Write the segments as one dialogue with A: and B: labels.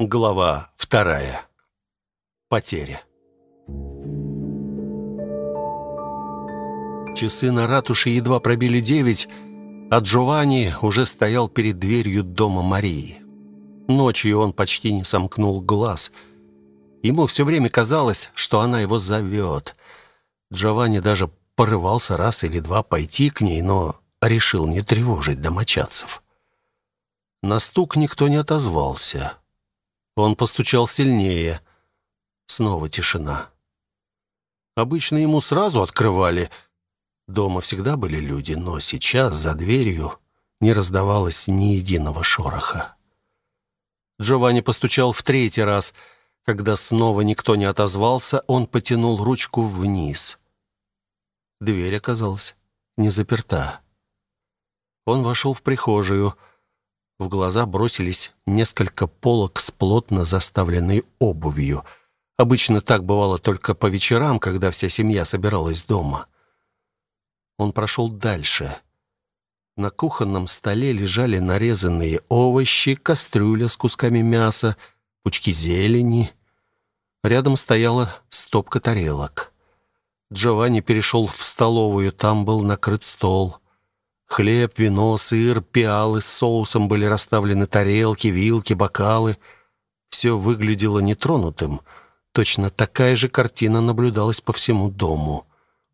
A: Глава вторая. Потеря. Часы на ратуше едва пробили девять, а Джованни уже стоял перед дверью дома Марии. Ночью он почти не сомкнул глаз. Ему все время казалось, что она его зовет. Джованни даже порывался раз или два пойти к ней, но решил не тревожить домочадцев. На стук никто не отозвался. Он постучал сильнее. Снова тишина. Обычно ему сразу открывали. Дома всегда были люди, но сейчас за дверью не раздавалось ни единого шороха. Джованни постучал в третий раз. Когда снова никто не отозвался, он потянул ручку вниз. Дверь оказалась не заперта. Он вошел в прихожую. В глаза бросились несколько полок с плотно заставленной обувью. Обычно так бывало только по вечерам, когда вся семья собиралась дома. Он прошел дальше. На кухонном столе лежали нарезанные овощи, кастрюля с кусками мяса, пучки зелени. Рядом стояла стопка тарелок. Джованни перешел в столовую, там был накрыт стол. Хлеб, вино, сыр, пиалы с соусом были расставлены тарелки, вилки, бокалы. Все выглядело нетронутым. Точно такая же картина наблюдалась по всему дому.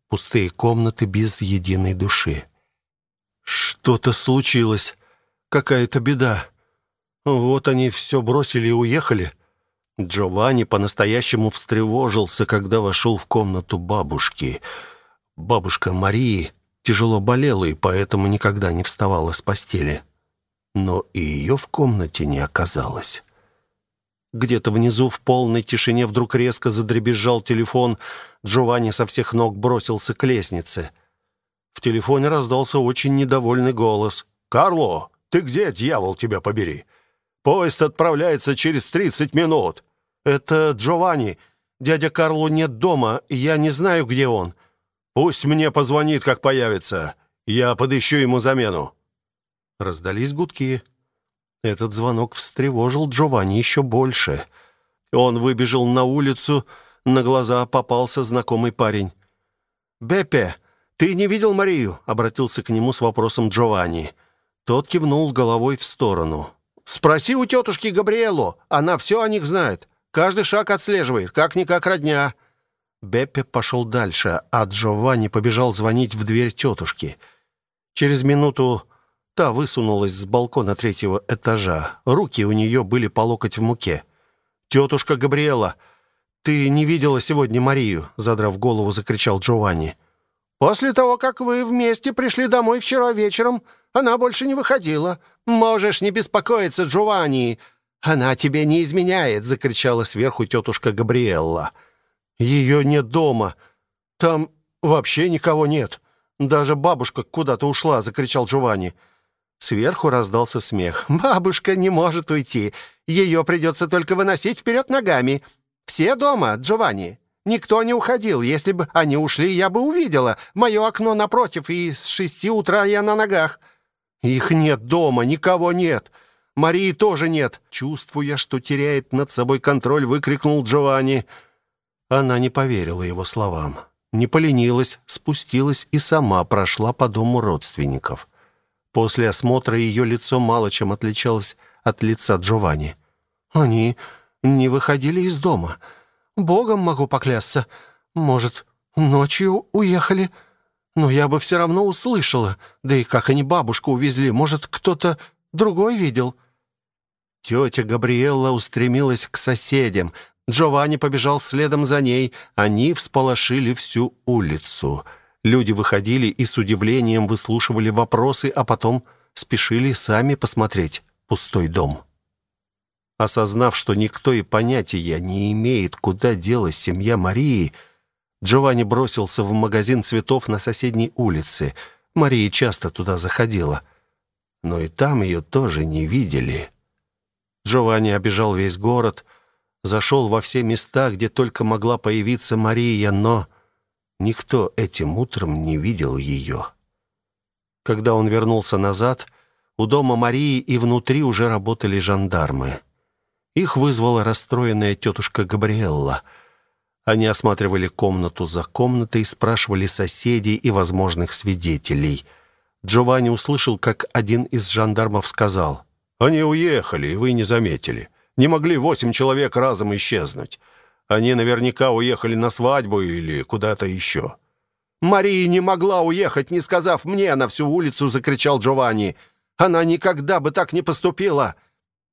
A: Пустые комнаты без единой души. Что-то случилось. Какая-то беда. Вот они все бросили и уехали. Джованни по-настоящему встревожился, когда вошел в комнату бабушки. Бабушка Марии тяжело болела и поэтому никогда не вставала с постели. Но и ее в комнате не оказалось. Где-то внизу в полной тишине вдруг резко задребезжал телефон. Джованни со всех ног бросился к лестнице. В телефоне раздался очень недовольный голос. «Карло, ты где, дьявол, тебя побери? Поезд отправляется через тридцать минут». «Это Джованни. Дядя Карло нет дома, я не знаю, где он. Пусть мне позвонит, как появится. Я подыщу ему замену». Раздались гудки. Этот звонок встревожил Джованни еще больше. Он выбежал на улицу, на глаза попался знакомый парень. «Беппе, ты не видел Марию?» — обратился к нему с вопросом Джованни. Тот кивнул головой в сторону. «Спроси у тетушки Габриэлу, она все о них знает. Каждый шаг отслеживает, как-никак родня». Беппе пошел дальше, а Джованни побежал звонить в дверь тетушки. Через минуту та высунулась с балкона третьего этажа. Руки у нее были по локоть в муке. «Тетушка Габриэла, ты не видела сегодня Марию?» Задрав голову, закричал Джованни. «После того, как вы вместе пришли домой вчера вечером, она больше не выходила. Можешь не беспокоиться, Джованни. Она тебе не изменяет!» — закричала сверху тетушка Габриэлла. Ее нет дома. Там вообще никого нет. Даже бабушка куда-то ушла, закричал Джованни. Сверху раздался смех. Бабушка не может уйти. Ее придется только выносить вперед ногами. Все дома, Джованни. Никто не уходил. Если бы они ушли, я бы увидела. Мое окно напротив, и с шести утра я на ногах. Их нет дома, никого нет. Марии тоже нет. Чувствуя, что теряет над собой контроль, выкрикнул Джованни. Она не поверила его словам, не поленилась, спустилась и сама прошла по дому родственников. После осмотра ее лицо мало чем отличалось от лица Джованни. «Они не выходили из дома. Богом могу поклясться. Может, ночью уехали? Но я бы все равно услышала. Да и как они бабушку увезли, может, кто-то другой видел?» Тетя Габриэлла устремилась к соседям, Джованни побежал следом за ней. Они всполошили всю улицу. Люди выходили и с удивлением выслушивали вопросы, а потом спешили сами посмотреть пустой дом. Осознав, что никто и понятия не имеет, куда делась семья Марии, Джованни бросился в магазин цветов на соседней улице. Мария часто туда заходила. Но и там ее тоже не видели. Джованни обежал весь город, зашел во все места, где только могла появиться Мария, но никто этим утром не видел ее. Когда он вернулся назад, у дома Марии и внутри уже работали жандармы. Их вызвала расстроенная тетушка Габриэлла. Они осматривали комнату за комнатой, спрашивали соседей и возможных свидетелей. Джованни услышал, как один из жандармов сказал, «Они уехали, вы не заметили. Не могли восемь человек разом исчезнуть. Они наверняка уехали на свадьбу или куда-то еще».
B: «Мария не могла уехать, не сказав мне!» На всю улицу закричал Джованни. «Она никогда бы так не поступила!»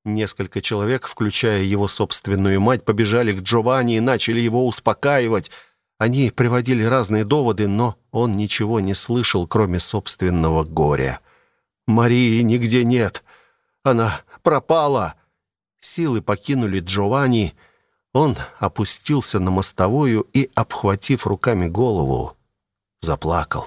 A: Несколько человек, включая его собственную мать, побежали к Джованни и начали его успокаивать. Они приводили разные доводы, но он ничего не слышал, кроме собственного горя. «Марии нигде нет. Она пропала!» Силы покинули Джованни. Он опустился на мостовую и, обхватив руками голову, заплакал.